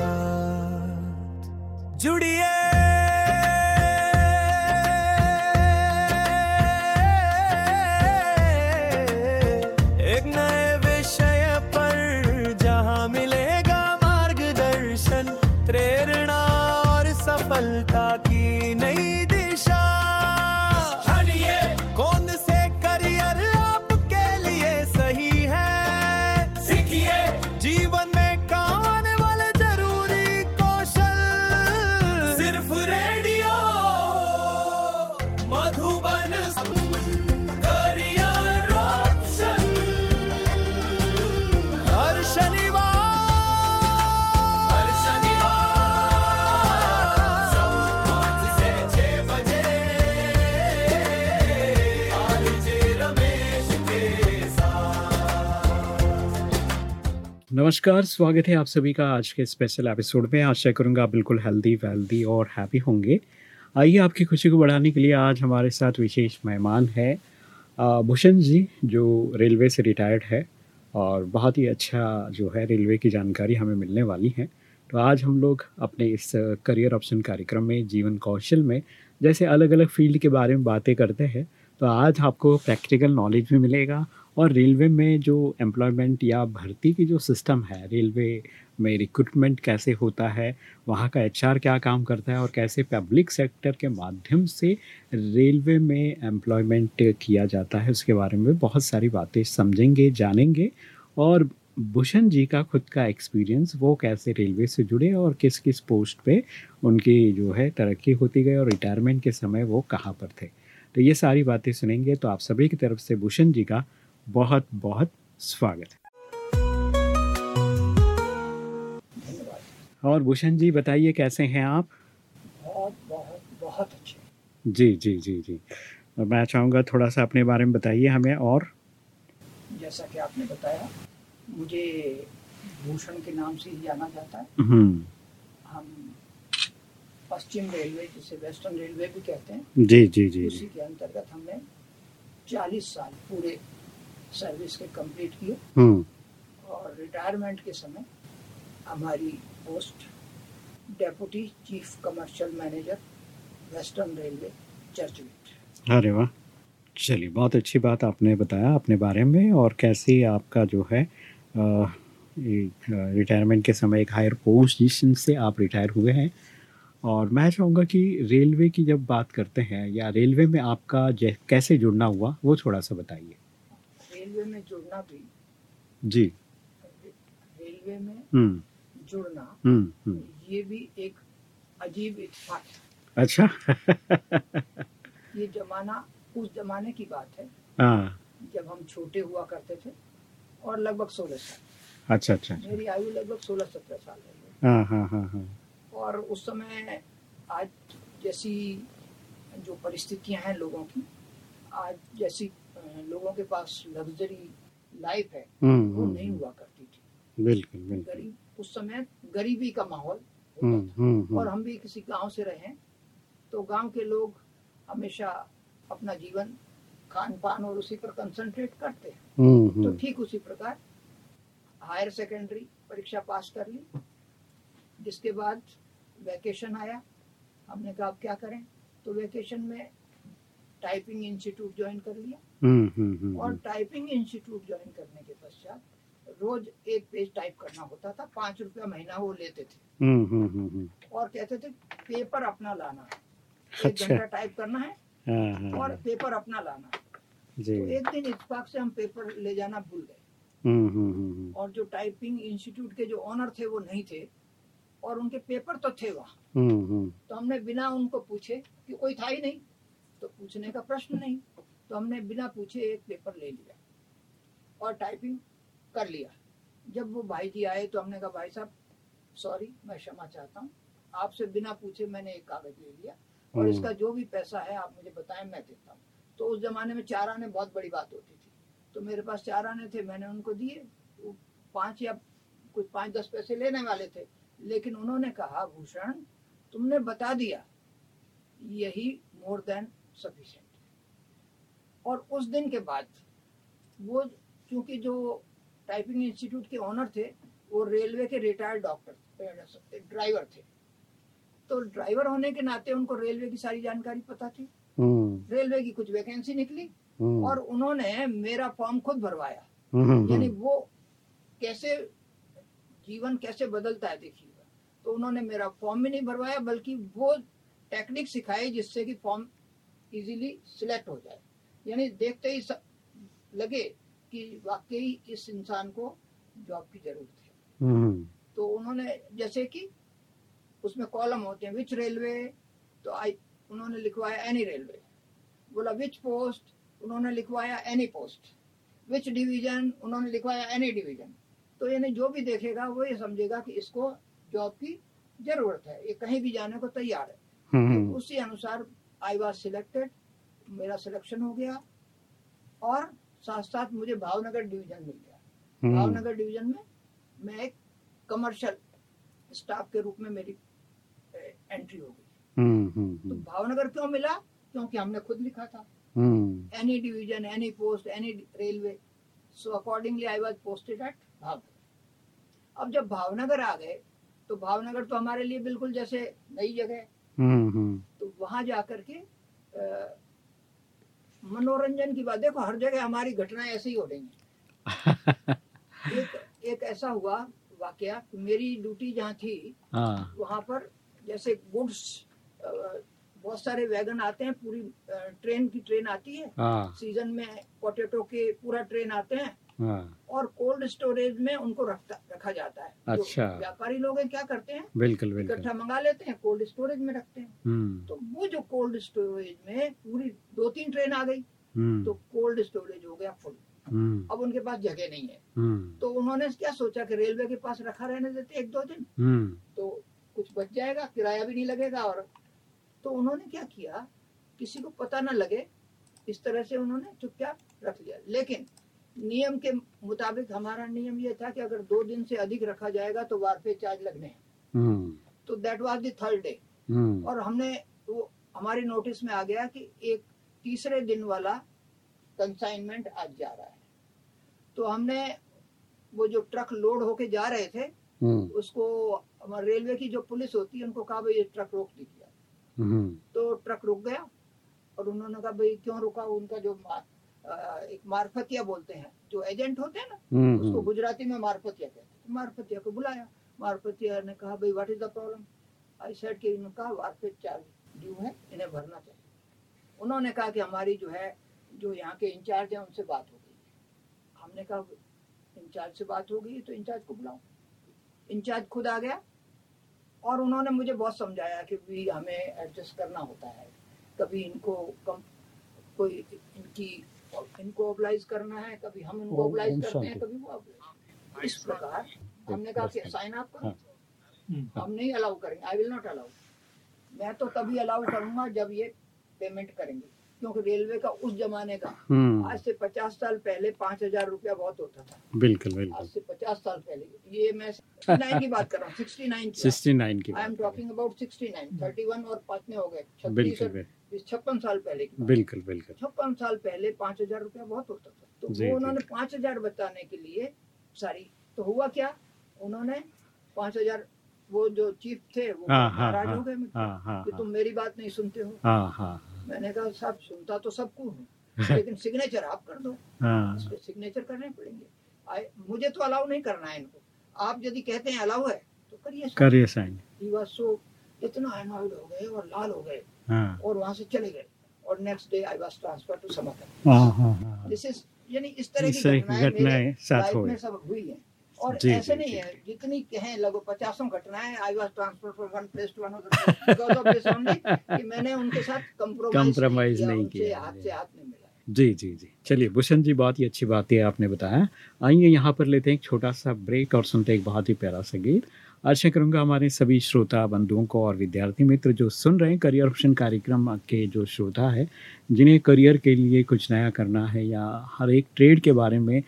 RJ Ramesh के साथ नमस्कार, स्वागत है आप सभी का आज के स्पेशल एपिसोड में। आशा करूँगा आप बिल्कुल हेल्दी वेल्दी और हैप्पी होंगे। आइए आपकी खुशी को बढ़ाने के लिए आज हमारे साथ विशेष मेहमान है भूषण जी, जो रेलवे से रिटायर्ड है और बहुत ही अच्छा जो है रेलवे की जानकारी हमें मिलने वाली है। तो आज हम लोग अपने इस करियर ऑप्शन कार्यक्रम में, जीवन कौशल में, जैसे अलग अलग फ़ील्ड के बारे में बातें करते हैं तो आज आपको प्रैक्टिकल नॉलेज भी मिलेगा और रेलवे में जो एम्प्लॉयमेंट या भर्ती की जो सिस्टम है, रेलवे में रिक्रूटमेंट कैसे होता है, वहाँ का एचआर क्या काम करता है और कैसे पब्लिक सेक्टर के माध्यम से रेलवे में एम्प्लॉयमेंट किया जाता है, उसके बारे में बहुत सारी बातें समझेंगे, जानेंगे और भूषण जी का खुद का एक्सपीरियंस वो कैसे रेलवे से जुड़े और किस किस पोस्ट पे उनकी जो है तरक्की होती गई और रिटायरमेंट के समय वो कहाँ पर थे। तो ये सारी बातें सुनेंगे तो आप सभी की तरफ़ से भूषण जी का बहुत बहुत स्वागत। है और भूषण जी बताइए कैसे हैं आप? बहुत बहुत बहुत अच्छे। जी जी जी जी। और मैं चाहूँगा थोड़ा सा अपने बारे में बताइए हमें और। जैसा कि आपने बताया मुझे भूषण के नाम से ही जाना जाता है। हम्म। हम पश्चिम रेलवे जिसे वेस्टर्न रेलवे भी कहते हैं जी जी जी उसी के अंतर्गत हमने 40 साल पूरे सर्विस के कंप्लीट किए। हम्म। और रिटायरमेंट के समय हमारी post deputy chief commercial manager western railway Churchgate अरे वाह। चलिए बहुत अच्छी बात आपने बताया अपने बारे में और कैसे आपका जो है रिटायरमेंट के समय एक हायर पोजीशन से आप रिटायर हुए हैं। और मैं चाहूँगा कि रेलवे की जब बात करते हैं या रेलवे में आपका कैसे जुड़ना हुआ वो थोड़ा सा बताइए। रेलवे में जुड़ना भी। जी। रेलवे में हम्म। जुड़ना हम्म हम्म। ये भी एक अजीब इत्तेफाक है। अच्छा। ये जमाना उस जमाने की बात है हाँ। जब हम छोटे हुआ करते थे और लगभग सोलह साल। अच्छा अच्छा। मेरी आयु लगभग सोलह सत्रह साल है। हाँ हाँ हाँ हाँ। और उस समय आज जैसी जो परिस्थितियाँ हैं लोगों की आज जैसी लोगों के पास लग्जरी लाइफ है हम्म वो हम्म, नहीं हम्म, हुआ करती थी। बिल्कुल बिल्कुल। गरीब उस समय गरीबी का माहौल और हम भी किसी गाँव से रहे तो गाँव के लोग हमेशा अपना जीवन खान पान और उसी पर कंसंट्रेट करते हैं। तो ठीक उसी प्रकार हायर सेकेंडरी परीक्षा पास कर ली जिसके बाद वैकेशन आया। हमने कहा अब क्या करें? तो वैकेशन में टाइपिंग इंस्टीट्यूट ज्वाइन कर लिया। हम्म हम्म हम्म, और टाइपिंग इंस्टीट्यूट ज्वाइन करने के पश्चात रोज एक पेज टाइप करना होता था पाँच रुपया महीना वो लेते थे। और कहते थे पेपर अपना लाना है एक अच्छा। घंटा टाइप करना है हाँ हाँ और हाँ, पेपर अपना लाना। है जी। तो एक दिन इत्तेफाक से हम पेपर ले जाना भूल गए। और जो टाइपिंग इंस्टीट्यूट के जो ऑनर थे वो नहीं थे और उनके पेपर तो थे वहाँ। तो हमने बिना उनको पूछे कि कोई था ही नहीं। तो पूछने का प्रश्न नहीं। तो हमने बिना पूछे एक पेपर ले लिया और टाइपिंग कर लिया। जब वो भाई जी आए तो हमने कहा भाई साहब सॉरी मैं क्षमा चाहता हूँ। आपसे बिना पूछे मैंने एक कागज़ ले लिया और हम्म। इसका जो भी पैसा है आप मुझे बताएँ मैं देता हूँ। तो उस जमाने में चार आने बहुत बड़ी बात होती थी। तो मेरे पास चार आने थे मैंने उनको दिए। पाँच या कुछ पाँच दस पैसे लेने वाले थे। लेकिन उन्होंने कहा भूषण तुमने बता दिया यही मोर देन सफिशिएंट और उस दिन के बाद वो क्योंकि जो टाइपिंग इंस्टीट्यूट के ऑनर थे वो रेलवे के रिटायर्ड डॉक्टर ड्राइवर थे। तो ड्राइवर होने के नाते उनको रेलवे की सारी जानकारी पता थी। हम्म, रेलवे की कुछ वैकेंसी निकली हम्म, और उन्होंने मेरा फॉर्म खुद भरवाया। हम्म, यानी हम्म, वो कैसे जीवन कैसे बदलता है देखिएगा तो उन्होंने मेरा फॉर्म भी नहीं भरवाया बल्कि वो टेक्निक सिखाई जिससे कि फॉर्म इजीली सिलेक्ट हो जाए। यानी देखते ही स- लगे कि वाकई इस इंसान को जॉब की ज़रूरत है। हम्म, तो उन्होंने जैसे कि उसमें कॉलम होते हैं विच रेलवे तो आई उन्होंने लिखवाया एनी रेलवे बोला विच पोस्ट उन्होंने लिखवाया एनी पोस्ट विच डिवीज़न उन्होंने लिखवाया एनी डिवीज़न तो यानी जो भी देखेगा वो ये समझेगा कि इसको जॉब की ज़रूरत है। ये कहीं भी जाने को तैयार है। हम्म, तो उसी अनुसार आई वॉज़ सिलेक्टेड मेरा सिलेक्शन हो गया और साथ साथ मुझे भावनगर डिवीज़न मिल गया। हम्म, भावनगर डिवीज़न में मैं एक कमर्शियल स्टाफ के रूप में मेरी एंट्री हो गई। हम्म, तो हम्म, भावनगर क्यों मिला? क्योंकि हमने खुद लिखा था। Any division any post any railway so accordingly I was posted at Bhavnagar. अब जब भावनगर आ गए तो भावनगर तो हमारे लिए बिल्कुल जैसे नई जगह तो वहाँ जाकर के मनोरंजन की बात देखो हर जगह हमारी घटनाएँ ऐसी ही हो रही हैं। एक एक ऐसा हुआ वाकया मेरी ड्यूटी जहाँ थी हाँ, वहाँ पर जैसे गुड्स बहुत सारे वैगन आते हैं पूरी ट्रेन की ट्रेन आती है। हाँ, सीज़न में पोटेटो के पूरा ट्रेन आते हैं हाँ, और कोल्ड स्टोरेज में उनको रखता रखा जाता है। अच्छा। व्यापारी लोग क्या करते हैं? बिल्कुल बिल्कुल। इकट्ठा मंगा लेते हैं कोल्ड स्टोरेज में रखते हैं। हम्म, तो वो जो कोल्ड स्टोरेज में पूरी दो तीन ट्रेन आ गई। तो हम्म, कोल्ड स्टोरेज हो गया फुल। हम्म, अब उनके पास जगह नहीं है। तो उन्होंने क्या सोचा कि रेलवे के पास रखा रहने देते एक दो दिन। तो कुछ बच जाएगा किराया भी नहीं लगेगा और तो उन्होंने क्या किया? किसी को पता न लगे इस तरह से उन्होंने चुपचाप रख लिया। लेकिन नियम के मुताबिक हमारा नियम ये था कि अगर दो दिन से अधिक रखा जाएगा तो वारफे चार्ज लगने हैं। हम्म, तो that was the third day hmm, और हमने वो हमारी नोटिस में आ गया कि एक तीसरे दिन वाला कंसाइनमेंट आज जा रहा है। तो हमने वो जो ट्रक लोड होके जा रहे थे हम्म, उसको रेलवे की जो पुलिस होती है उनको कहा भाई ये ट्रक रोक दीजिए हम्म, तो ट्रक रुक गया और उन्होंने कहा भाई क्यों रुका? उनका जो एक मार्फतिया बोलते हैं। जो एजेंट होते हैं ना हम्म, उसको गुजराती में मार्फतिया कहते हैं। तो मार्फतिया को बुलाया। मार्फतिया ने कहा भाई what is the problem I said कि इन्होंने कहा वारफेट चार्ज ड्यू है इन्हें भरना चाहिए। उन्होंने कहा कि हमारी जो है जो यहाँ के इंचार्ज हैं उनसे बात हो गई। हमने कहा इंचार्ज से बात हो गई तो इंचार्ज को बुलाओ। इंचार्ज खुद आ गया और उन्होंने मुझे बहुत समझाया कि भी हमें एडजस्ट करना होता है। कभी इनको कम कोई इनकी इनको ऑबलाइज करना है कभी हम इनको ऑबलाइज करते हैं कभी वो। इस प्रकार हमने कहा कि साइन आप करो। हाँ। हम नहीं अलाउ करेंगे। आई विल नॉट अलाउ मैं तो तभी अलाउ करूँगा जब ये पेमेंट करेंगे। क्योंकि रेलवे का उस जमाने का हम्म, आज से पचास साल पहले पाँच हज़ार रुपया बहुत होता था। बिल्कुल बिल्कुल। आज से पचास साल पहले। ये मैं 69 की बात कर रहा हूँ। सिक्सटी नाइन सिक्सटी नाइन की I am talking about sixty nine thirty one और पाँच में हो गए। छत्तीस बिल्कुल। छप्पन साल पहले की बिल्कुल बिल्कुल। छप्पन साल पहले पाँच हज़ार रुपया बहुत होता था। तो वो उन्होंने पाँच हज़ार बताने के लिए सारी तो हुआ क्या? उन्होंने पाँच हज़ार वो जो चीफ थे वो हाँ हाँ नाराज़ हाँ हो गए कि तुम मेरी बात नहीं सुनते हो। मैंने कहा साहब सुनता तो सबको हूँ लेकिन सिग्नेचर आप कर दो। हाँ। इस सिग्नेचर करने पड़ेंगे। मुझे तो अलाउ नहीं करना है इनको। आप यदि कहते हैं अलाउ है तो करिए करिए साइन सो इतना अनॉयड हो गए और लाल हो गए। और वहाँ से चले गए। और next day I was transfer to समर्थन हाँ हाँ हाँ दिस इज़ यानी इस तरह की घटनाएँ घटनाएँ साथ में सब हुई हैं। और जी, ऐसे जी, नहीं जी। है जितनी कहें लगभग पचासों घटनाएँ I was transfer from one place to another कि मैंने उनके साथ कंप्रोमाइज नहीं किया, हाथ जी। से हाथ नहीं मिला। जी जी जी। चलिए भूषण जी बहुत ही अच्छी बात है आपने बताया। आइए यहाँ पर लेते हैं एक छोटा सा ब्रेक और सुनते हैं एक बहुत ही प्यारा सा गीत। आशा करूँगा हमारे सभी श्रोता बंधुओं को और विद्यार्थी मित्र जो सुन रहे हैं करियर ऑप्शन कार्यक्रम के जो श्रोता है, जिन्हें करियर के लिए कुछ नया करना है या हर एक ट्रेड के बारे में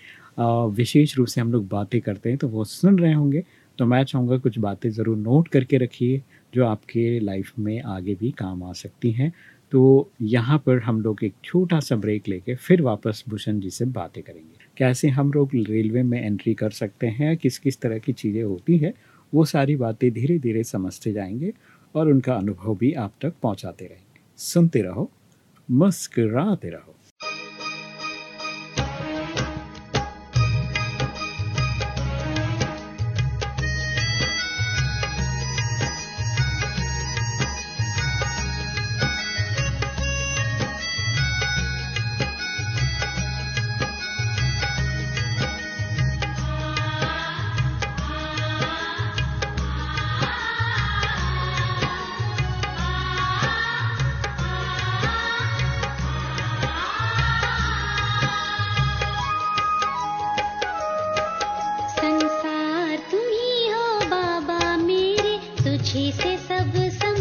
विशेष रूप से हम लोग बातें करते हैं तो वो सुन रहे होंगे। तो मैं चाहूँगा कुछ बातें ज़रूर नोट करके रखिए, जो आपके लाइफ में आगे भी काम आ सकती हैं। तो यहाँ पर हम लोग एक छोटा सा ब्रेक लेके फिर वापस भूषण जी से बातें करेंगे। कैसे हम लोग रेलवे में एंट्री कर सकते हैं किस किस तरह की चीज़ें होती है वो सारी बातें धीरे धीरे समझते जाएँगे और उनका अनुभव भी आप तक पहुंचाते रहेंगे। सुनते रहो, मुस्कराते रहो।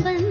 बन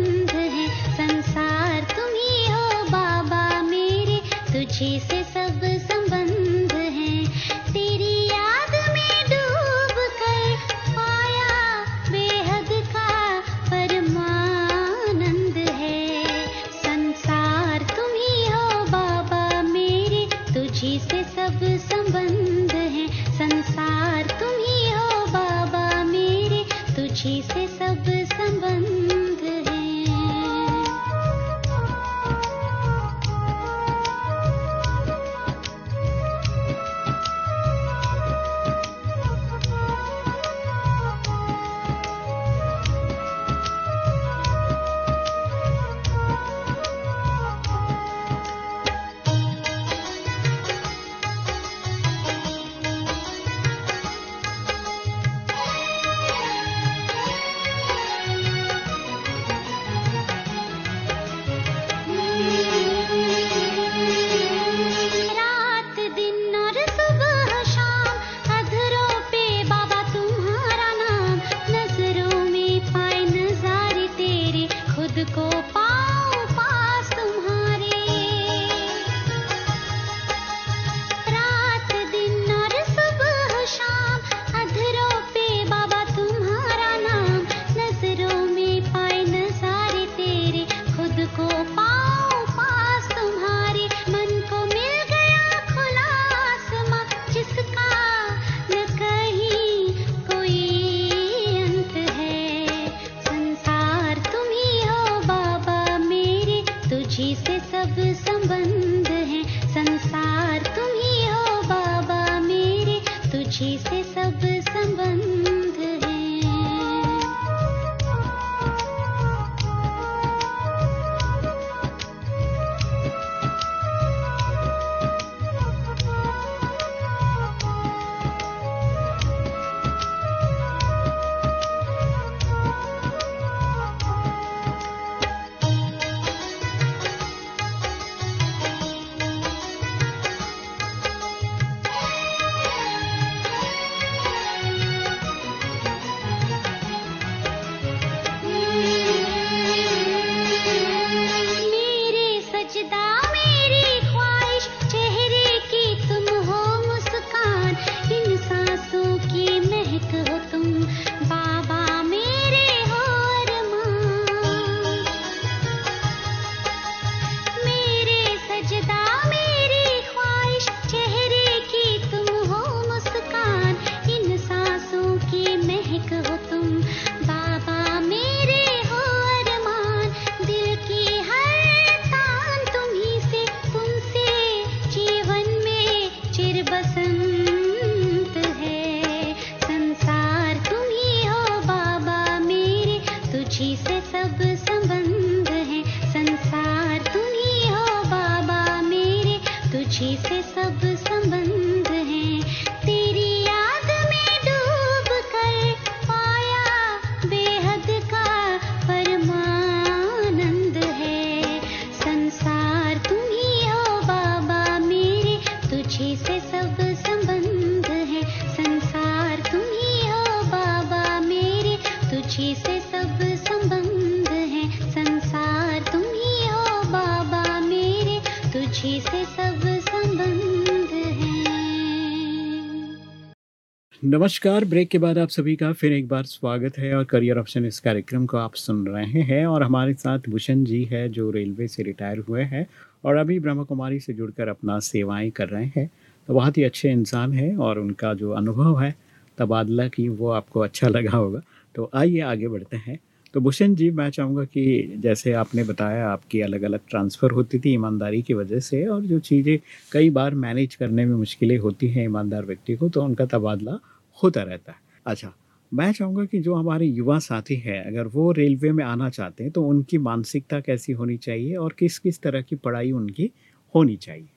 नमस्कार, ब्रेक के बाद आप सभी का फिर एक बार स्वागत है और करियर ऑप्शन इस कार्यक्रम को आप सुन रहे हैं और हमारे साथ भूषण जी है जो रेलवे से रिटायर हुए हैं और अभी ब्रह्म कुमारी से जुड़कर अपना सेवाएँ कर रहे हैं। तो बहुत ही अच्छे इंसान हैं और उनका जो अनुभव है, तबादला की वो आपको अच्छा लगा होगा। तो आइए आगे बढ़ते हैं। तो भूषण जी, मैं चाहूँगा कि जैसे आपने बताया, आपकी अलग अलग ट्रांसफ़र होती थी ईमानदारी की वजह से और जो चीज़ें कई बार मैनेज करने में मुश्किलें होती हैं ईमानदार व्यक्ति को तो उनका तबादला होता रहता है। अच्छा मैं चाहूँगा कि जो हमारे युवा साथी हैं अगर वो रेलवे में आना चाहते हैं तो उनकी मानसिकता कैसी होनी चाहिए और किस किस तरह की पढ़ाई उनकी होनी चाहिए?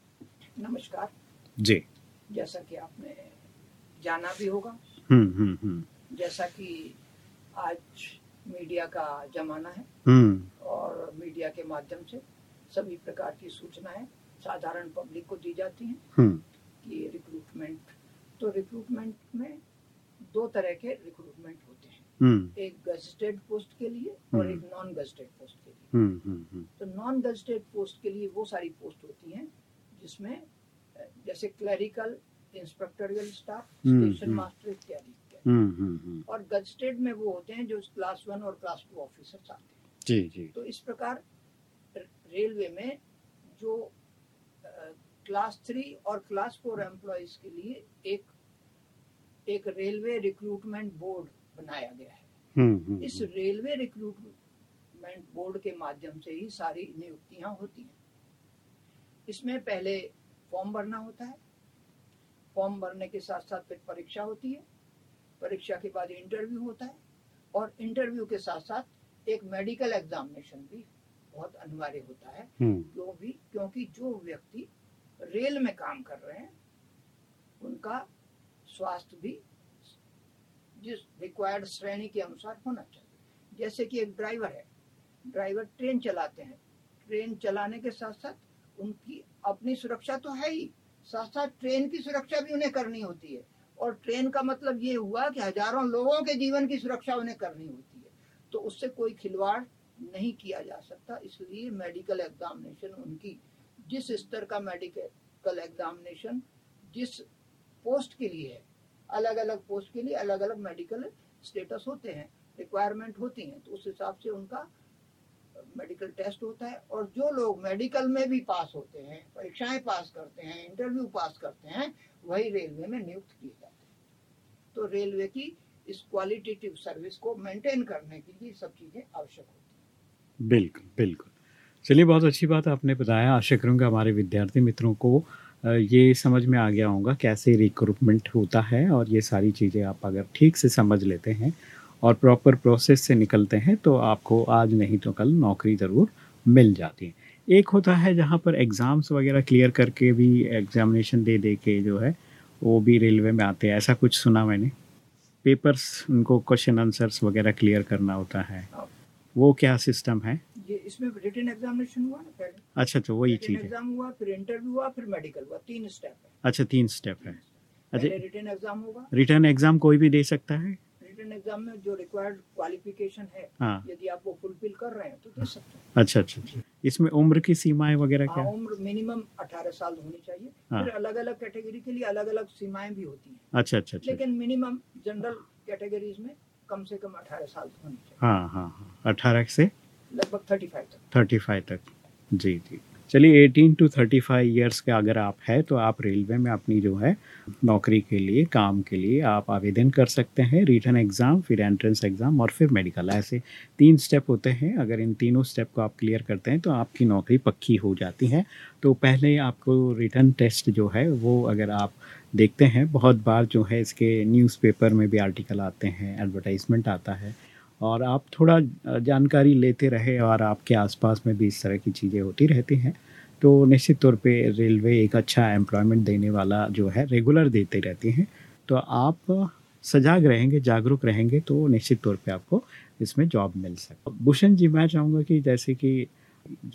नमस्कार। जी। जैसा कि आपने जाना भी होगा। हम्म हम्म हम्म। जैसा कि आज मीडिया का जमाना है हम्म। और मीडिया के माध्यम से सभी प्रकार की सूचनाएँ साधारण पब्लिक को दी जाती हैं। हम्म। कि रिक्रूटमेंट तो रिक्रूटमेंट में दो तरह के रिक्रूटमेंट होते हैं। हम्म। एक गजटेड पोस्ट के लिए और हम्म। एक नॉन गजटेड पोस्ट के लिए। हम्म तो नॉन गजटेड पोस्ट के लिए वो सारी पोस्ट होती हैं जिसमें जैसे clerical inspectorial staff station. Master इत्यादि। हम्म हम्म हम्म। और गजटेड में वो होते हैं जो क्लास वन और क्लास टू ऑफिसर आते हैं। जी जी। तो इस प्रकार रेलवे में जो क्लास थ्री और क्लास फोर एम्प्लॉयज़ के लिए एक एक रेलवे रिक्रूटमेंट बोर्ड बनाया गया है। हम्म हम्म इस रेलवे रिक्रूटमेंट बोर्ड के माध्यम से ही सारी नियुक्तियाँ होती हैं। इसमें पहले फॉर्म भरना होता है। फॉर्म भरने के साथ साथ फिर परीक्षा होती है। परीक्षा के बाद इंटरव्यू होता है और इंटरव्यू के साथ साथ एक मेडिकल एग्जामिनेशन भी बहुत अनिवार्य होता है। हम्म। क्यों भी क्योंकि जो व्यक्ति रेल में काम कर रहे हैं उनका स्वास्थ्य भी जिस रिक्वायर्ड श्रेणी के अनुसार होना चाहिए। जैसे कि एक ड्राइवर है ड्राइवर ट्रेन चलाते हैं। ट्रेन चलाने के साथ साथ उनकी अपनी सुरक्षा तो है ही। साथ साथ ट्रेन की सुरक्षा भी उन्हें करनी होती है। और ट्रेन का मतलब ये हुआ कि हज़ारों लोगों के जीवन की सुरक्षा उन्हें करनी होती है। तो उससे कोई खिलवाड़ नहीं किया जा सकता। इसलिए मेडिकल एग्जामिनेशन उनकी, जिस स्तर का मेडिकल एग्जामिनेशन जिस पोस्ट के लिए है अलग अलग पोस्ट के लिए अलग अलग मेडिकल स्टेटस होते हैं रिक्वायरमेंट होती हैं तो उस हिसाब से उनका मेडिकल टेस्ट होता है। और जो लोग मेडिकल में भी पास होते हैं, परीक्षाएँ पास करते हैं इंटरव्यू पास करते हैं, वही रेलवे में नियुक्त किए जाते हैं। तो रेलवे की इस क्वालिटेटिव सर्विस को मेंटेन करने के लिए सब चीज़ें आवश्यक होती हैं। बिल्कुल बिल्कुल। चलिए, बहुत अच्छी बात आपने बताया। आशा करूँगा हमारे विद्यार्थी मित्रों को ये समझ में आ गया होगा कैसे रिक्रूटमेंट होता है और ये सारी चीज़ें आप अगर ठीक से समझ लेते हैं और प्रॉपर प्रोसेस से निकलते हैं तो आपको आज नहीं तो कल नौकरी ज़रूर मिल जाती है। एक होता है जहाँ पर एग्ज़ाम्स वगैरह क्लियर करके भी एग्जामिनेशन दे दे के जो है, वो भी रेलवे में आते हैं। ऐसा कुछ सुना मैंने। पेपर्स उनको क्वेश्चन आंसर्स वगैरह क्लियर करना होता है। वो क्या सिस्टम है? ये इसमें रिटन एग्जामिनेशन हुआ ना पहले। अच्छा तो वही चीज़ एग्ज़ाम हुआ फिर इंटरव्यू हुआ फिर मेडिकल हुआ तीन स्टेप है। अच्छा तीन स्टेप है। अच्छा रिटन एग्ज़ाम होगा। रिटर्न एग्ज़ाम कोई भी दे सकता है? रिटन एग्ज़ाम में जो रिक्वायर्ड क्वालिफिकेशन है हाँ। यदि आप वो फुलफिल कर रहे हैं तो दे सकते हैं। अच्छा अच्छा अच्छा। इसमें उम्र की सीमाएँ वगैरह क्या? हाँ, उम्र मिनिमम 18 साल होनी चाहिए। हाँ। फिर अलग अलग कैटेगरी के लिए अलग अलग सीमाएँ भी होती हैं। अच्छा अच्छा अच्छा लेकिन मिनिमम जनरल कैटेगरीज में कम से कम 18 साल होनी चाहिए। हाँ हाँ हाँ अठारह से लगभग 35 तक। थर्टी फाइव तक। जी जी। चलिए eighteen to thirty five years के अगर आप है तो आप रेलवे में अपनी जो है, नौकरी के लिए, काम के लिए आप आवेदन कर सकते हैं रिटर्न एग्ज़ाम फिर एंट्रेंस एग्ज़ाम और फिर मेडिकल ऐसे तीन स्टेप होते हैं। अगर इन तीनों स्टेप को आप क्लियर करते हैं तो आपकी नौकरी पक्की हो जाती है। तो पहले आपको रिटर्न टेस्ट जो है, वो अगर आप देखते हैं, बहुत बार जो है, इसके न्यूज़पेपर में भी आर्टिकल आते हैं एडवर्टाइजमेंट आता है। और आप थोड़ा जानकारी लेते रहे और आपके आसपास में भी इस तरह की चीज़ें होती रहती हैं तो निश्चित तौर पे रेलवे एक अच्छा एम्प्लॉयमेंट देने वाला जो है रेगुलर देते रहती हैं। तो आप सजाग रहेंगे, जागरूक रहेंगे तो निश्चित तौर पे आपको इसमें जॉब मिल सकता भूषण जी, मैं चाहूँगा कि जैसे कि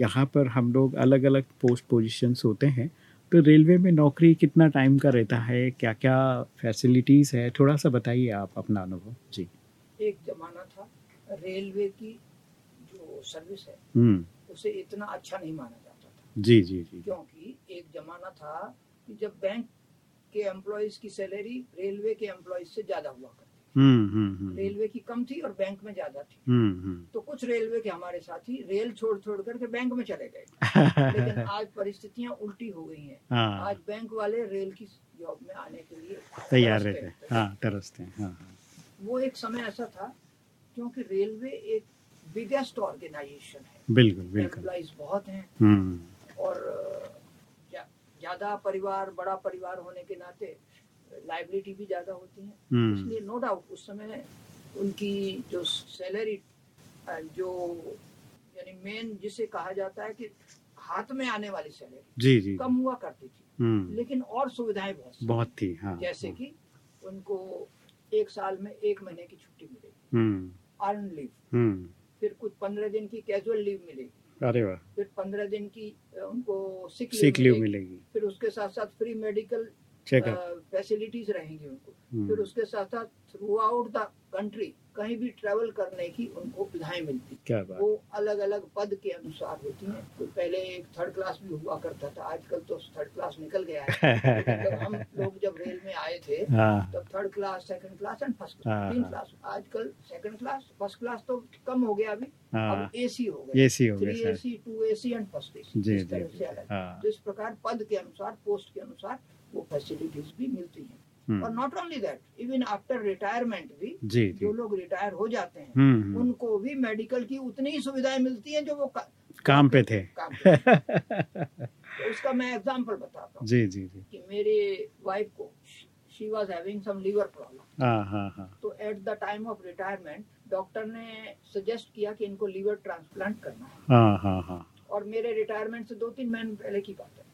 यहाँ पर हम लोग अलग अलग पोस्ट पोजीशंस होते हैं तो रेलवे में नौकरी कितना टाइम का रहता है? क्या क्या फैसिलिटीज़ है? थोड़ा सा बताइए आप अपना अनुभव। जी। एक जमाना था रेलवे की जो सर्विस है हम्म। उसे इतना अच्छा नहीं माना जाता था। जी जी जी। क्योंकि एक जमाना था कि जब बैंक के एम्प्लॉयज़ की सैलरी रेलवे के एम्प्लॉयज़ से ज़्यादा हुआ करती हम्म हम्म रेलवे की कम थी और बैंक में ज़्यादा थी। तो कुछ रेलवे के हमारे साथी रेल छोड़ छोड़ करके बैंक में चले गए। लेकिन आज परिस्थितियाँ उल्टी हो गई हैं। हाँ। आज बैंक वाले रेल की जॉब में आने के लिए तैयार रहते तरसते हैं। हाँ हाँ। वो एक समय ऐसा था क्योंकि रेलवे एक बिगेस्ट ऑर्गेनाइजेशन है। बिल्कुल बिल्कुल। बहुत हैं। हम्म। और ज्या- ज़्यादा परिवार बड़ा परिवार होने के नाते लाइबिलिटी भी ज़्यादा होती है। हम्म। इसलिए नो डाउट उस समय उनकी जो सैलरी जो यानी मेन जिसे कहा जाता है कि हाथ में आने वाली सैलरी जी जी। कम हुआ करती थी। हम्म। लेकिन और सुविधाएँ बहुत बहुत थी हाँ। जैसे हाँ। कि उनको एक साल में एक महीने की छुट्टी मिलेगी। अर्न लीव हम्म। फिर कुछ पंद्रह दिन की कैजुअल लीव मिलेगी। अरे वाह। फिर पंद्रह दिन की उनको सिक सिक लीव मिलेगी। फिर उसके साथ साथ फ्री मेडिकल फैसिलिटीज़ रहेंगी उनको। हम्म। फिर उसके साथ साथ थ्रू आउट द कंट्री कहीं भी ट्रेवल करने की उनको सुविधाएँ मिलती क्या बात। वो अलग अलग पद के अनुसार होती हैं। तो पहले एक थर्ड क्लास भी हुआ करता था आजकल तो थर्ड क्लास निकल गया है। जब हम लोग जब रेल में आए थे हाँ। तब third class second class and first हाँ, क्लास तीन हाँ। क्लास आजकल सेकंड क्लास फ़र्स्ट क्लास तो कम हो गया अभी। हाँ। अब एसी हो गया। एसी हो गया sir AC two AC and first AC जी जी तरह से अलग। हाँ। तो इस प्रकार पद के अनुसार पोस्ट के अनुसार वो फैसिलिटीज़ भी मिलती हैं। और हम्म, not only that even after retirement भी जी जी। लोग रिटायर हो जाते हैं हम्म हम्म, उनको भी मेडिकल की उतनी ही सुविधाएँ मिलती हैं जो वो का, काम पे थे। काम हैं। तो उसका मैं एग्जांपल बताता हूँ जी जी जी। कि मेरे वाइफ को she was having some liver problem हाँ हाँ हाँ। तो at the time of retirement doctor ने सजेस्ट किया कि इनको लीवर ट्रांसप्लांट करना है। हाँ हाँ हाँ। और मेरे रिटायरमेंट से दो तीन महीने पहले की बात है।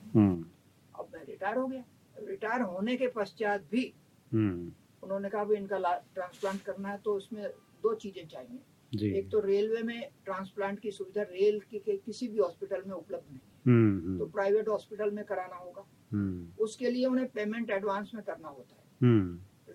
अब मैं रिटायर हो गया। रिटायर होने के पश्चात भी हम्म। उन्होंने कहा भी इनका ट्रांसप्लांट करना है तो उसमें दो चीज़ें चाहिए। एक तो रेलवे में ट्रांसप्लांट की सुविधा रेल के, के किसी भी हॉस्पिटल में उपलब्ध नहीं हम्म तो हम्म प्राइवेट हॉस्पिटल में कराना होगा। उसके लिए उन्हें पेमेंट एडवांस में करना होता है।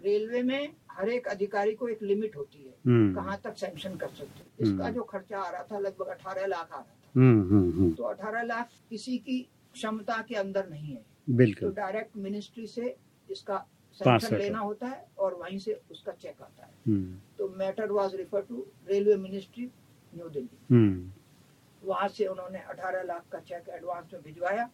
रेलवे में हर एक अधिकारी को एक लिमिट होती है कहाँ तक सैंक्शन कर सकते हैं। इसका। जो खर्चा आ रहा था लगभग अठारह लाख आ रहा था। तो अठारह लाख किसी की क्षमता के अंदर नहीं है। तो बिल्कुल डायरेक्ट मिनिस्ट्री से इसका सैंक्शन होता लेना होता है और वहीं से उसका चेक आता है। हम्म। तो matter was refer to railway ministry New Delhi हम्म। वहाँ से उन्होंने 18 लाख का चेक एडवांस में भिजवाया।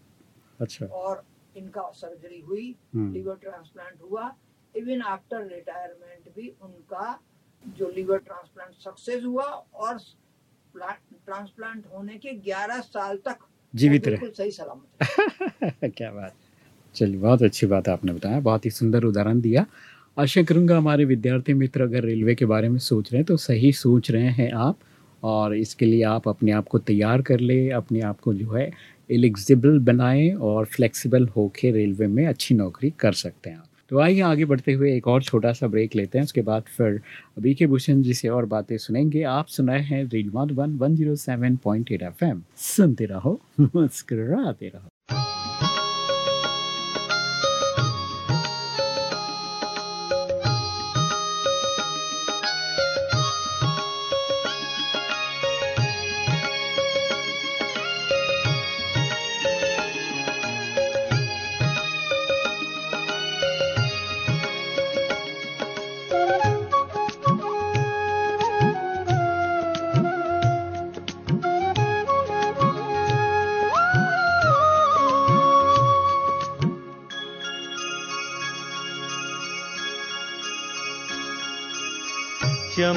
अच्छा। और इनका सर्जरी हुई हम्म। लीवर ट्रांसप्लांट हुआ। इवन आफ्टर रिटायरमेंट भी उनका जो लीवर ट्रांसप्लांट सक्सेस हुआ और ट्रांसप्लांट होने के 11 साल तक जीवित रहे। बिल्कुल सही सलामत क्या बात। चलिए, बहुत अच्छी बात आपने बताया, बहुत ही सुंदर उदाहरण दिया। आशा करूँगा हमारे विद्यार्थी मित्र अगर रेलवे के बारे में सोच रहे हैं तो सही सोच रहे हैं आप, और इसके लिए आप अपने आप को तैयार कर ले, अपने आप को जो है एलिजिबल बनाएँ और फ्लेक्सिबल होके रेलवे में अच्छी नौकरी कर सकते हैं आप। तो आइए आगे बढ़ते हुए एक और छोटा सा ब्रेक लेते हैं, उसके बाद फिर अभी के भूषण जी से और बातें सुनेंगे। आप सुनाए हैं radio one one zero seven point eight F M. सुनते रहो, मुस्कुराते रहो।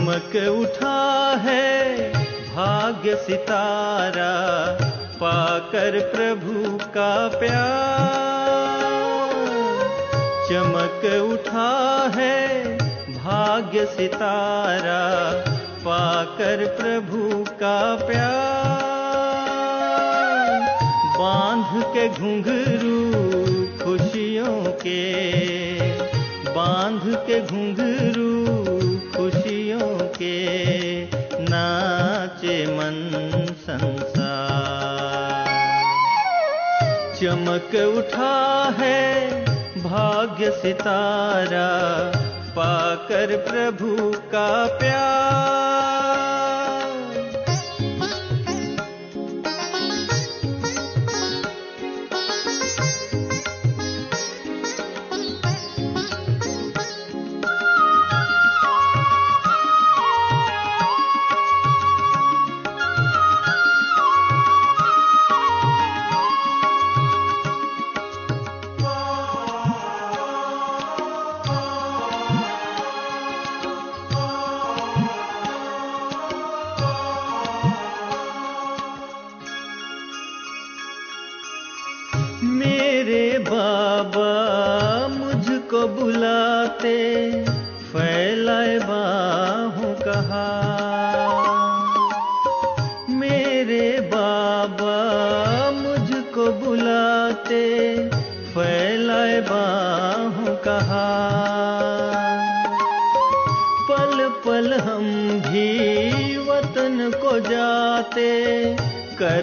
चमक उठा है भाग्य सितारा, पाकर प्रभु का प्यार। चमक उठा है भाग्य सितारा, पाकर प्रभु का प्यार। बाँध के घुंघरू खुशियों के, बाँध के घुंघरू नाचे मन संसार। चमक उठा है भाग्य सितारा पाकर प्रभु का प्यार।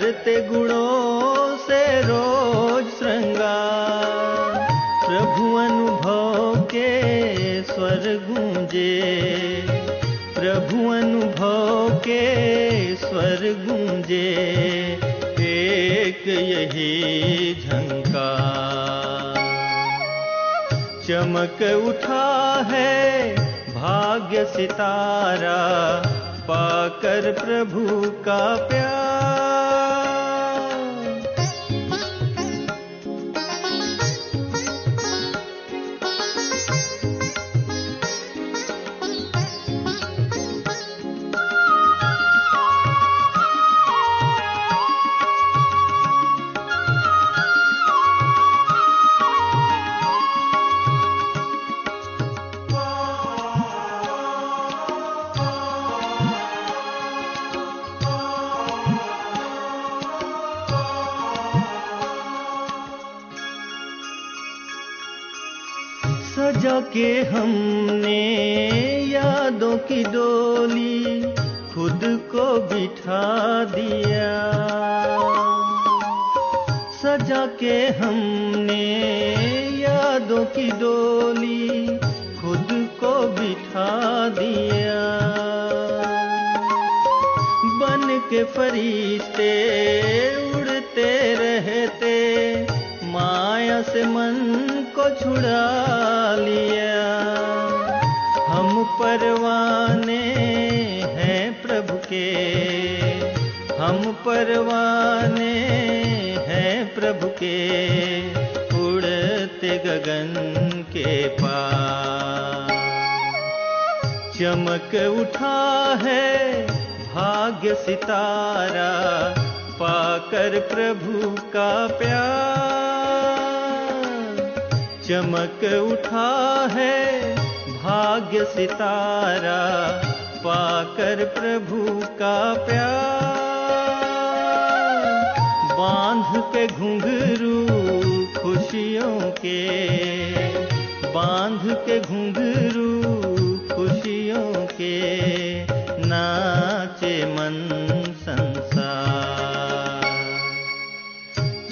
करते गुणों से रोज श्रृंगार। प्रभु अनुभव के स्वर गूंजे। प्रभु अनुभव के स्वर गूंजे। एक यही झंका चमक उठा है भाग्य सितारा, पाकर प्रभु का प्यार। सजा के हमने यादों की डोली खुद को बिठा दिया। सजा के हमने यादों की डोली खुद को बिठा दिया। बन के फरिश्ते उड़ते रहते, माया से मन को छुड़ा परवाने हैं प्रभु के। हम परवाने हैं प्रभु के। उड़ते गगन के पार। चमक उठा है भाग्य सितारा, पाकर प्रभु का प्यार। चमक उठा है भाग्य सितारा, पाकर प्रभु का प्यार। बाँध के घुंघरू खुशियों के, बाँध के घुंघरू खुशियों के, नाचे मन संसार।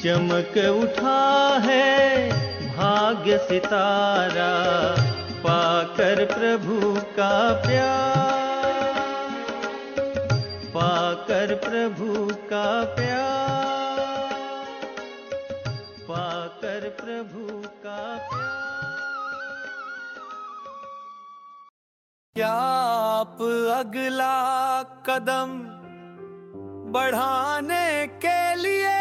चमक उठा है भाग्य सितारा पाकर प्रभु का प्यार। पाकर प्रभु का प्यार। पाकर प्रभु का प्यार। क्या आप अगला कदम बढ़ाने के लिए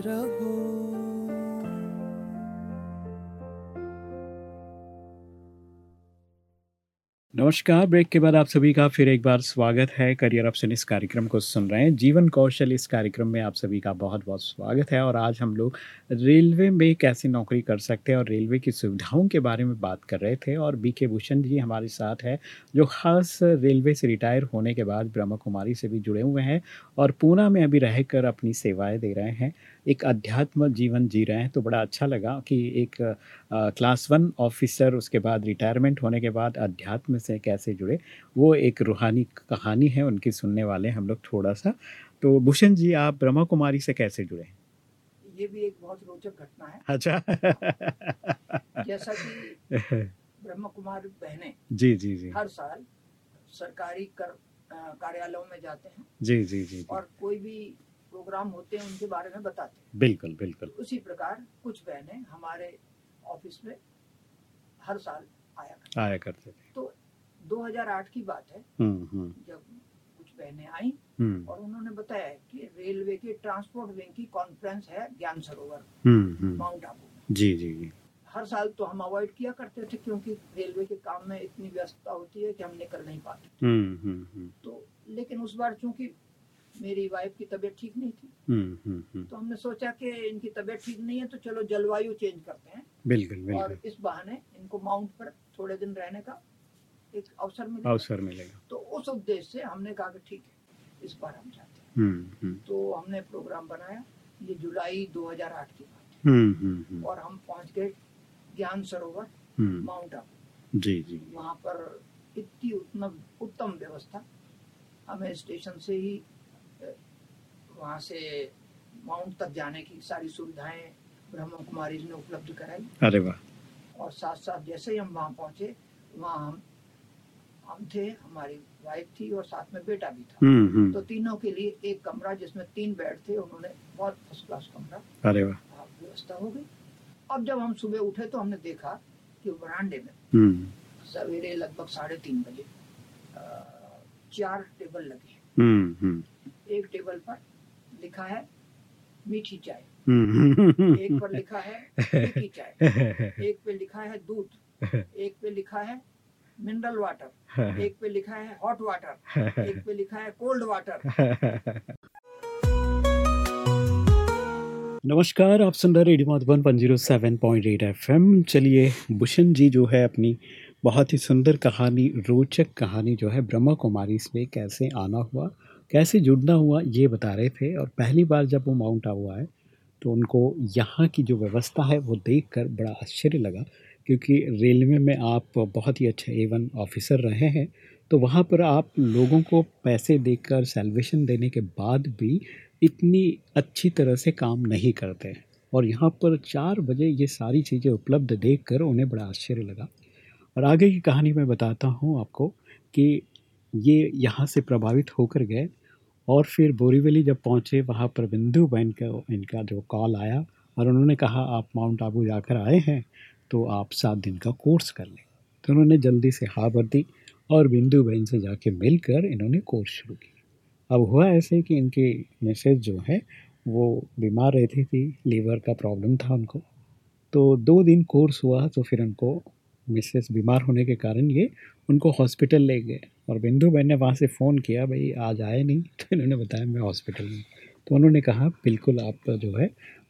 रहो। नमस्कार, ब्रेक के बाद आप सभी का फिर एक बार स्वागत है। करियर ऑप्शन इस कार्यक्रम को सुन रहे हैं। जीवन कौशल इस कार्यक्रम में आप सभी का बहुत बहुत स्वागत है और आज हम लोग रेलवे में कैसे नौकरी कर सकते हैं और रेलवे की सुविधाओं के बारे में बात कर रहे थे और बी के भूषण जी हमारे साथ है, जो खास रेलवे से रिटायर होने के बाद ब्रह्मा कुमारी से भी जुड़े हुए हैं और पूना में अभी रहकर अपनी सेवाएँ दे रहे हैं। एक अध्यात्म जीवन जी रहे हैं तो बड़ा अच्छा लगा कि एक क्लास वन ऑफिसर उसके बाद रिटायरमेंट होने के बाद अध्यात्म से कैसे जुड़े वो एक रूहानी कहानी है उनकी सुनने वाले हम लोग थोड़ा सा तो भूषण जी आप ब्रह्मा कुमारी से कैसे जुड़े ये भी एक बहुत रोचक घटना है। अच्छा। जैसा कि ब्रह्म कुमार बहने जी जी जी। हर साल सरकारी कर कार्यालयों में जाते हैं। जी जी जी जी। और कोई भी प्रोग्राम होते हैं उनके बारे में बताते हैं। बिल्कुल बिल्कुल। उसी प्रकार कुछ बहनें हमारे ऑफ़िस में हर साल आया करती आया करते थे। तो 2008 की बात है हम्म हम्म। जब कुछ बहनें आई हम्म। और उन्होंने बताया कि रेलवे के ट्रांसपोर्ट विंग की कॉन्फ्रेंस है ज्ञान सरोवर माउंट आबू जी जी जी। हर साल तो हम अवॉइड किया करते थे क्योंकि रेलवे के काम में इतनी व्यस्तता होती है कि हम निकल नहीं पाते। हम्म हम्म हम्म। तो लेकिन उस बार चूँकि मेरी वाइफ की तबीयत ठीक नहीं थी। हम्म हम्म हम्म। तो हमने सोचा कि इनकी तबीयत ठीक नहीं है तो चलो जलवायु चेंज करते हैं। बिल्कुल और बिल्कुल इस बहाने इनको माउंट पर थोड़े दिन रहने का एक अवसर मिला अवसर मिलेगा। तो उस उद्देश्य से हमने कहा कि ठीक है इस बार हम जाते हैं। तो हमने प्रोग्राम बनाया ये जुलाई 2008 की बात और हम पहुँच गए ज्ञान सरोवर माउंट आबू जी जी। वहाँ पर इतनी उत्तम उत्तम व्यवस्था हमें स्टेशन से ही वहाँ से माउंट तक जाने की सारी सुविधाएँ ब्रह्म कुमारी जी ने उपलब्ध कराई। अरे वाह। और साथ साथ जैसे ही हम वहाँ पहुँचे वहाँ हम हम थे हमारी वाइफ थी और साथ में बेटा भी था। हम्म हम्म। तो तीनों के लिए एक कमरा जिसमें तीन बेड थे उन्होंने बहुत फ़र्स्ट क्लास कमरा। अरे वाह। व्यवस्था हो गई। अब जब हम सुबह उठे तो हमने देखा कि बरामदे में हम्म। सवेरे लगभग साढ़े तीन बजे चार टेबल लगे। एक टेबल पर लिखा है मीठी चाय। हम्म। एक पर लिखा है फीकी चाय। एक पे लिखा है दूध। एक पे लिखा है मिनरल वाटर एक पे लिखा है हॉट वाटर एक पे लिखा है कोल्ड वाटर नमस्कार आप सुन रहे radio Madhuban one zero seven point eight F चलिए भूषण जी जो है अपनी बहुत ही सुंदर कहानी रोचक कहानी जो है ब्रह्मा कुमारी इसमें कैसे आना हुआ कैसे जुड़ना हुआ ये बता रहे थे और पहली बार जब वो माउंट आबू आए तो उनको यहाँ की जो व्यवस्था है वो देख कर बड़ा आश्चर्य लगा, क्योंकि रेलवे में आप बहुत ही अच्छे एवन ऑफिसर रहे हैं तो वहाँ पर आप लोगों को पैसे देकर सैल्वेशन देने के बाद भी इतनी अच्छी तरह से काम नहीं करते हैं। और यहाँ पर चार बजे ये सारी चीज़ें उपलब्ध देखकर उन्हें बड़ा आश्चर्य लगा। और आगे की कहानी मैं बताता हूँ आपको कि ये यहाँ से प्रभावित होकर गए और फिर बोरीवली जब पहुँचे, वहाँ पर बिंदु बहन का इनका जो कॉल आया और उन्होंने कहा, आप माउंट आबू जाकर आए हैं तो आप सात दिन का कोर्स कर लें। तो उन्होंने जल्दी से हाँ भर दी और बिंदु बहन से जाके मिलकर इन्होंने कोर्स शुरू किया। अब हुआ ऐसे कि इनके मैसेज जो है, वो बीमार रहती थी, लीवर का प्रॉब्लम था उनको। तो दो दिन कोर्स हुआ तो फिर उनको मिसेस बीमार होने के कारण ये उनको हॉस्पिटल ले गए। और बिंदु बहन ने वहाँ से फ़ोन किया भाई आज आए नहीं। तो इन्होंने बताया मैं हॉस्पिटल में तो उन्होंने कहा बिल्कुल आप जो है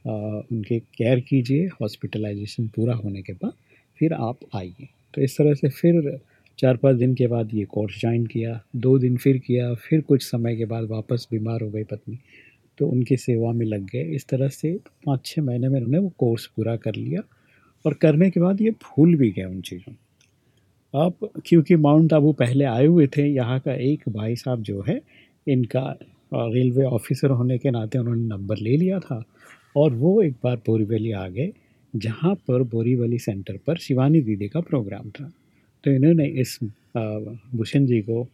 आ, उनके केयर कीजिए हॉस्पिटलाइजेशन पूरा होने के बाद फिर आप आइए। तो इस तरह से फिर चार पाँच दिन के बाद ये कोर्स ज्वाइन किया दो दिन फिर किया फिर कुछ समय के बाद वापस बीमार हो गई पत्नी। तो उनकी सेवा में लग गए। इस तरह से पाँच छः महीने में उन्होंने वो कोर्स पूरा कर लिया। और करने के बाद ये भूल भी गए उन चीज़ों अब क्योंकि माउंट आबू पहले आए हुए थे, यहाँ का एक भाई साहब जो है, इनका रेलवे ऑफिसर होने के नाते उन्होंने नंबर ले लिया था और वो एक बार बोरीवली आ गए, जहाँ पर बोरीवली सेंटर पर शिवानी दीदी का प्रोग्राम था। तो इन्होंने इस भूषण जी को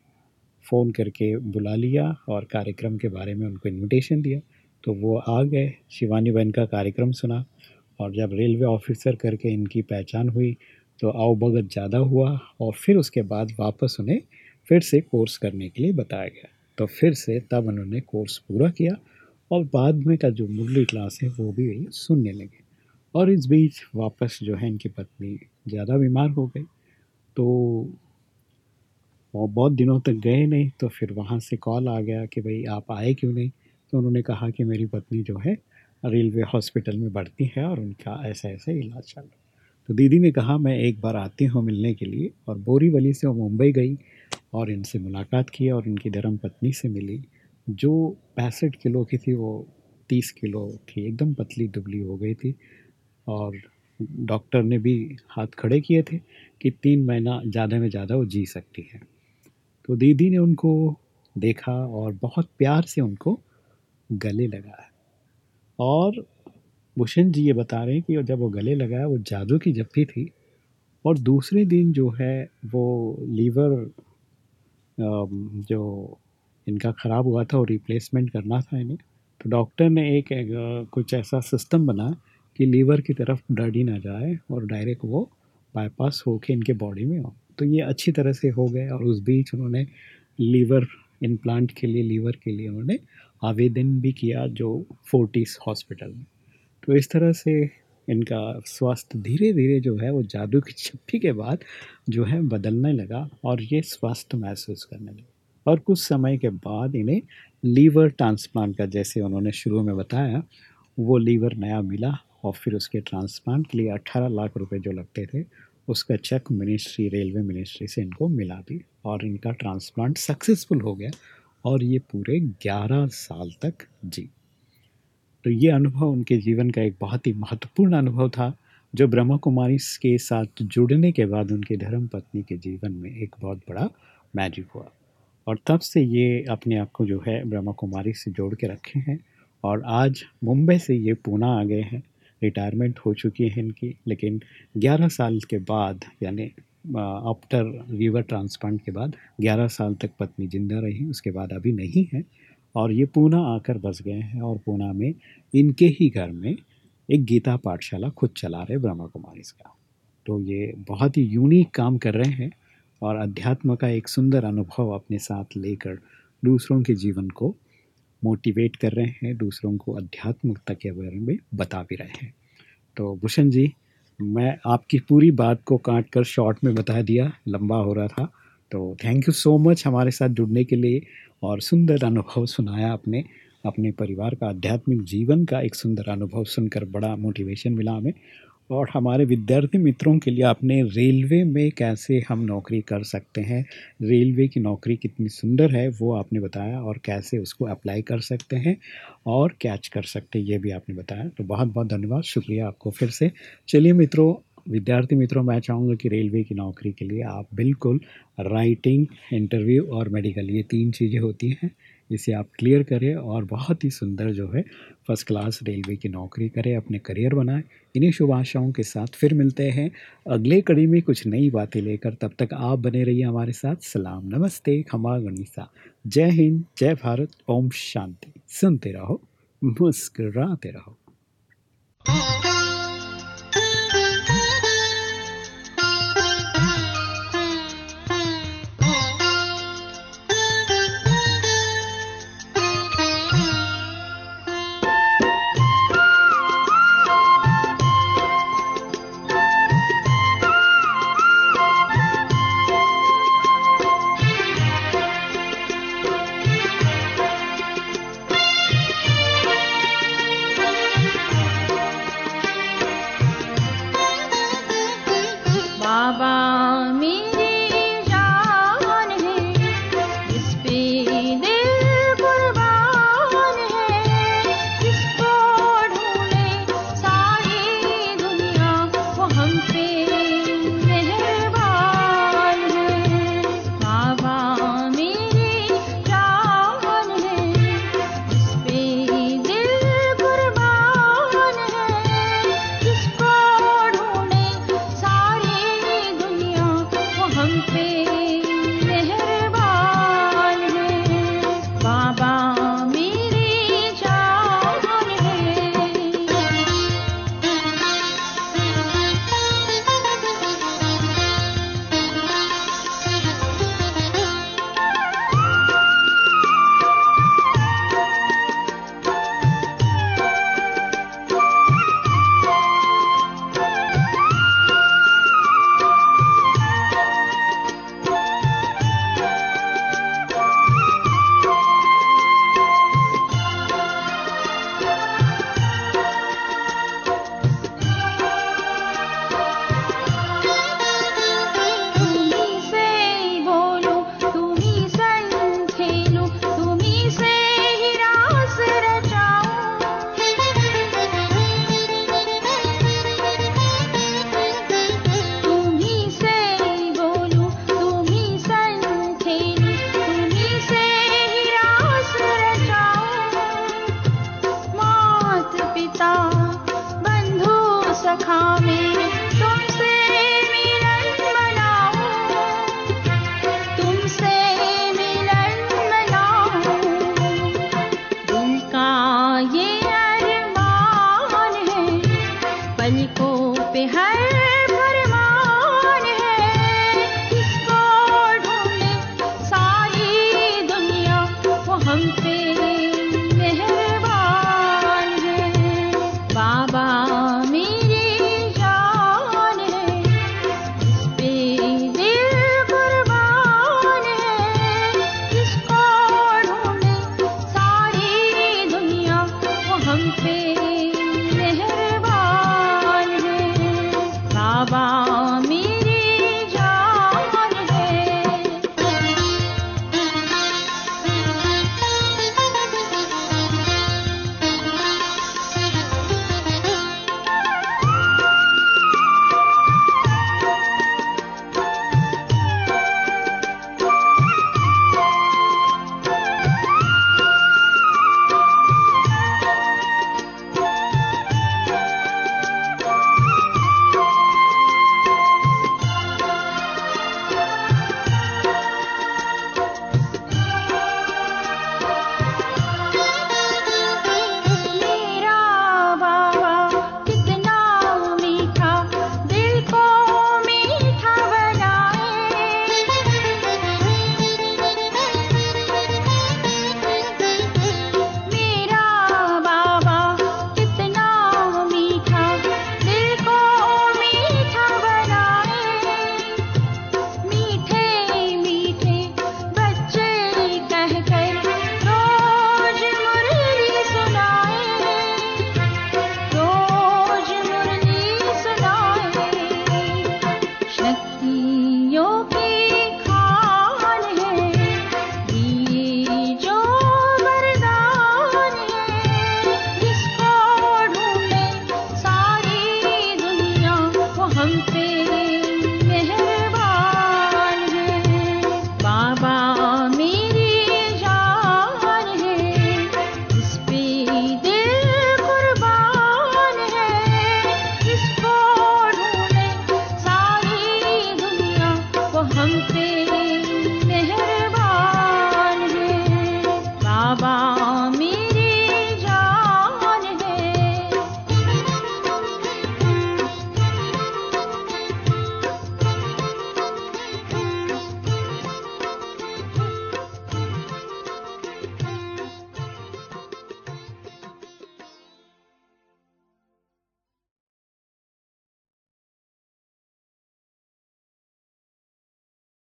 फ़ोन करके बुला लिया और कार्यक्रम के बारे में उनको इनविटेशन दिया। तो वो आ गए, शिवानी बहन का कार्यक्रम सुना और जब रेलवे ऑफिसर करके इनकी पहचान हुई तो आओ भगत ज़्यादा हुआ और फिर उसके बाद वापस उन्हें फिर से कोर्स करने के लिए बताया गया। तो फिर से तब उन्होंने कोर्स पूरा किया और बाद में का जो मुरली क्लास है, वो भी सुनने लगे। और इस बीच वापस जो है, इनकी पत्नी ज़्यादा बीमार हो गई। तो वो बहुत दिनों तक गए नहीं तो फिर वहाँ से कॉल आ गया कि भाई आप आए क्यों नहीं? तो उन्होंने कहा कि मेरी पत्नी जो है रेलवे हॉस्पिटल में बढ़ती है और उनका ऐसा ऐसा इलाज चल रहा तो दीदी ने कहा, मैं एक बार आती हूँ मिलने के लिए। और बोरीवली से वो मुंबई गई और इनसे मुलाकात की और इनकी धर्म पत्नी से मिली, जो पैंसठ किलो की थी, वो तीस किलो की एकदम पतली दुबली हो गई थी। और डॉक्टर ने भी हाथ खड़े किए थे कि तीन महीना ज़्यादा में ज़्यादा वो जी सकती है। तो दीदी ने उनको देखा और बहुत प्यार से उनको गले लगाया। और भूषण जी ये बता रहे हैं कि जब वो गले लगाया वो जादू की जप्पी थी और दूसरे दिन जो है वो लीवर जो इनका ख़राब हुआ था और रिप्लेसमेंट करना था इन्हें तो डॉक्टर ने एक, एक कुछ ऐसा सिस्टम बना कि लीवर की तरफ़ ब्लड ही ना जाए और डायरेक्ट वो बाईपास होके इनके बॉडी में हो। तो ये अच्छी तरह से हो गए और उस बीच उन्होंने लीवर इम्प्लांट के लिए लीवर के लिए उन्होंने आवेदन भी किया जो फोर्टिस हॉस्पिटल में। तो इस तरह से इनका स्वास्थ्य धीरे धीरे जो है, वो जादू की छप्पी के बाद जो है, बदलने लगा और ये स्वास्थ्य महसूस करने लगे। और कुछ समय के बाद इन्हें लीवर ट्रांसप्लांट का, जैसे उन्होंने शुरू में बताया, वो लीवर नया मिला और फिर उसके ट्रांसप्लांट के लिए 18 लाख रुपए जो लगते थे, उसका चेक मिनिस्ट्री, रेलवे मिनिस्ट्री से इनको मिला भी और इनका ट्रांसप्लांट सक्सेसफुल हो गया और ये पूरे 11 साल तक जी। तो ये अनुभव उनके जीवन का एक बहुत ही महत्वपूर्ण अनुभव था, जो ब्रह्मा कुमारी के साथ जुड़ने के बाद उनके धर्म पत्नी के जीवन में एक बहुत बड़ा मैजिक हुआ। और तब से ये अपने आप को जो है ब्रह्मा कुमारी से जोड़ के रखे हैं और आज मुंबई से ये पूना आ गए हैं। रिटायरमेंट हो चुकी है इनकी, लेकिन 11 साल के बाद, यानी आफ्टर लीवर ट्रांसप्लांट के बाद 11 साल तक पत्नी ज़िंदा रही, उसके बाद अभी नहीं है, और ये पूना आकर बस गए हैं, और पूना में इनके ही घर में एक गीता पाठशाला खुद चला रहे ब्रह्मा कुमारी का तो ये बहुत ही यूनिक काम कर रहे हैं, और अध्यात्म का एक सुंदर अनुभव अपने साथ लेकर दूसरों के जीवन को मोटिवेट कर रहे हैं, दूसरों को अध्यात्मकता के बारे में बता भी रहे हैं। तो भूषण जी मैं आपकी पूरी बात को काट कर शॉर्ट में बता दिया, लंबा हो रहा था। तो थैंक यू सो मच हमारे साथ जुड़ने के लिए और सुंदर अनुभव सुनाया आपने। अपने परिवार का आध्यात्मिक जीवन का एक सुंदर अनुभव सुनकर बड़ा मोटिवेशन मिला हमें। और हमारे विद्यार्थी मित्रों के लिए आपने रेलवे में कैसे हम नौकरी कर सकते हैं, रेलवे की नौकरी कितनी सुंदर है, वो आपने बताया और कैसे उसको अप्लाई कर सकते हैं और कैच कर सकते हैं, ये भी आपने बताया। तो बहुत बहुत धन्यवाद, शुक्रिया आपको फिर से। चलिए मित्रों, विद्यार्थी मित्रों, मैं चाहूँगा कि रेलवे की नौकरी के लिए आप बिल्कुल राइटिंग इंटरव्यू और मेडिकल ये तीन चीज़ें होती हैं। इसे आप क्लियर करें और बहुत ही सुंदर जो है फ़र्स्ट क्लास रेलवे की नौकरी करें, अपने करियर बनाएँ। इन्हीं शुभ आशाओं के साथ फिर मिलते हैं। अगले कड़ी में कुछ नई बातें लेकर तब तक आप बने रहिए हमारे साथ। सलाम, नमस्ते, खमा गणिसा जय हिंद, जय भारत, ओम शांति। सुनते रहो, मुस्कराते रहो।